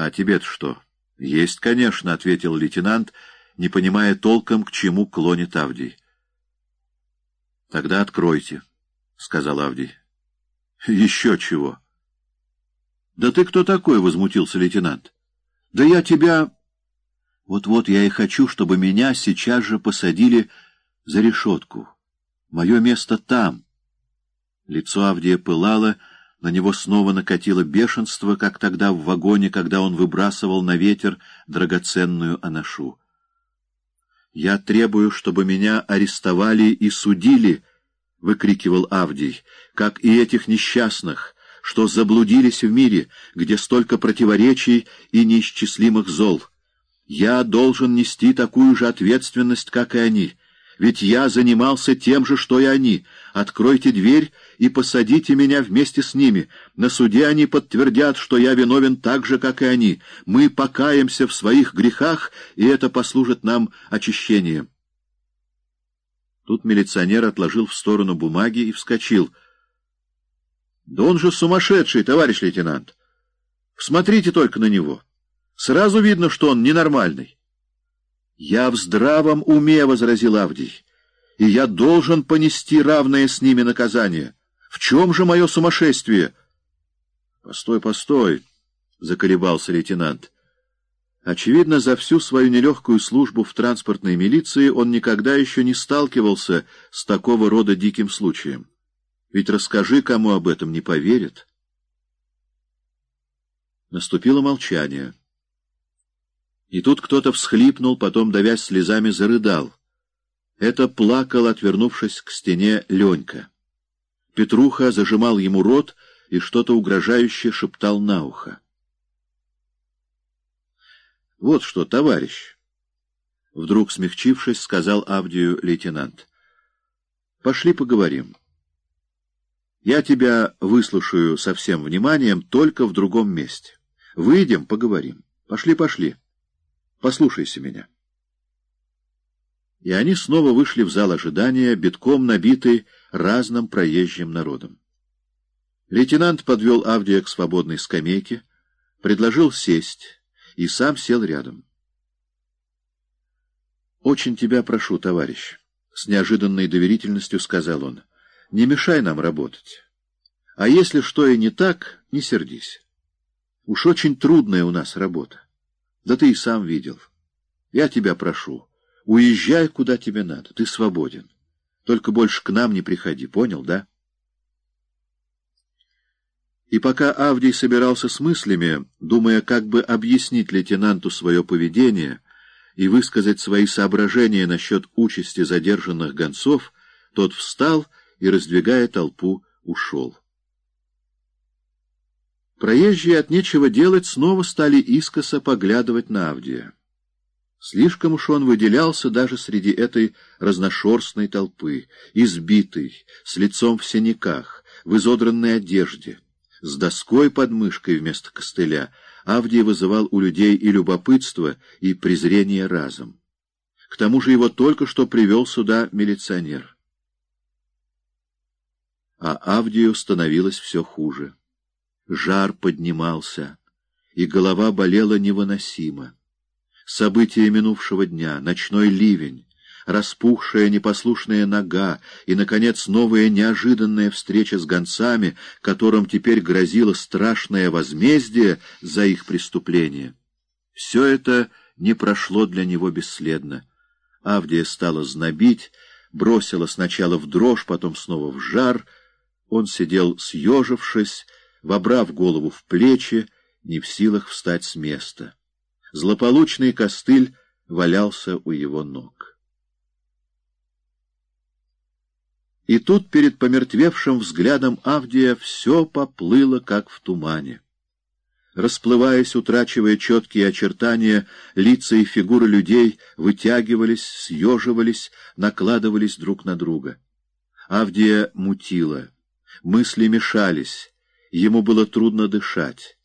А тебе-то что? — Есть, конечно, — ответил лейтенант, не понимая толком, к чему клонит Авдий. — Тогда откройте, — сказал Авдий. — Еще чего? — Да ты кто такой? — возмутился лейтенант. — Да я тебя... Вот-вот я и хочу, чтобы меня сейчас же посадили за решетку. Мое место там. Лицо Авдия пылало, — на него снова накатило бешенство, как тогда в вагоне, когда он выбрасывал на ветер драгоценную аношу. «Я требую, чтобы меня арестовали и судили», — выкрикивал Авдий, — «как и этих несчастных, что заблудились в мире, где столько противоречий и неисчислимых зол. Я должен нести такую же ответственность, как и они». Ведь я занимался тем же, что и они. Откройте дверь и посадите меня вместе с ними. На суде они подтвердят, что я виновен так же, как и они. Мы покаемся в своих грехах, и это послужит нам очищением. Тут милиционер отложил в сторону бумаги и вскочил. — Да он же сумасшедший, товарищ лейтенант! Смотрите только на него. Сразу видно, что он ненормальный. «Я в здравом уме», — возразил Авдий, — «и я должен понести равное с ними наказание. В чем же мое сумасшествие?» «Постой, постой», — заколебался лейтенант. Очевидно, за всю свою нелегкую службу в транспортной милиции он никогда еще не сталкивался с такого рода диким случаем. Ведь расскажи, кому об этом не поверят. Наступило молчание. И тут кто-то всхлипнул, потом, давясь слезами, зарыдал. Это плакал, отвернувшись к стене, Ленька. Петруха зажимал ему рот и что-то угрожающе шептал на ухо. — Вот что, товарищ! — вдруг смягчившись, сказал Авдию лейтенант. — Пошли поговорим. Я тебя выслушаю со всем вниманием только в другом месте. Выйдем, поговорим. Пошли, пошли. Послушайся меня. И они снова вышли в зал ожидания, битком набитый разным проезжим народом. Лейтенант подвел Авдия к свободной скамейке, предложил сесть и сам сел рядом. «Очень тебя прошу, товарищ», — с неожиданной доверительностью сказал он, — «не мешай нам работать. А если что и не так, не сердись. Уж очень трудная у нас работа. Да ты и сам видел. Я тебя прошу, уезжай, куда тебе надо, ты свободен. Только больше к нам не приходи, понял, да? И пока Авдий собирался с мыслями, думая, как бы объяснить лейтенанту свое поведение и высказать свои соображения насчет участи задержанных гонцов, тот встал и, раздвигая толпу, ушел. Проезжие от нечего делать снова стали искоса поглядывать на Авдия. Слишком уж он выделялся даже среди этой разношерстной толпы, избитый, с лицом в синяках, в изодранной одежде, с доской под мышкой вместо костыля. Авдий вызывал у людей и любопытство, и презрение разом. К тому же его только что привел сюда милиционер. А Авдию становилось все хуже. Жар поднимался, и голова болела невыносимо. События минувшего дня, ночной ливень, распухшая непослушная нога и, наконец, новая неожиданная встреча с гонцами, которым теперь грозило страшное возмездие за их преступление. Все это не прошло для него бесследно. Авдия стала знобить, бросила сначала в дрожь, потом снова в жар. Он сидел съежившись, вобрав голову в плечи, не в силах встать с места. Злополучный костыль валялся у его ног. И тут перед помертвевшим взглядом Авдия все поплыло, как в тумане. Расплываясь, утрачивая четкие очертания, лица и фигуры людей вытягивались, съеживались, накладывались друг на друга. Авдия мутила, мысли мешались, Ему было трудно дышать.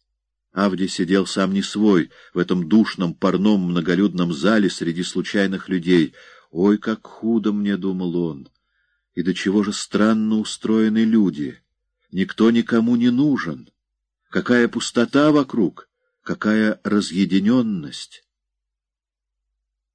Авди сидел сам не свой, в этом душном, парном, многолюдном зале среди случайных людей. «Ой, как худо мне!» — думал он. «И до чего же странно устроены люди! Никто никому не нужен! Какая пустота вокруг! какая разъединенность!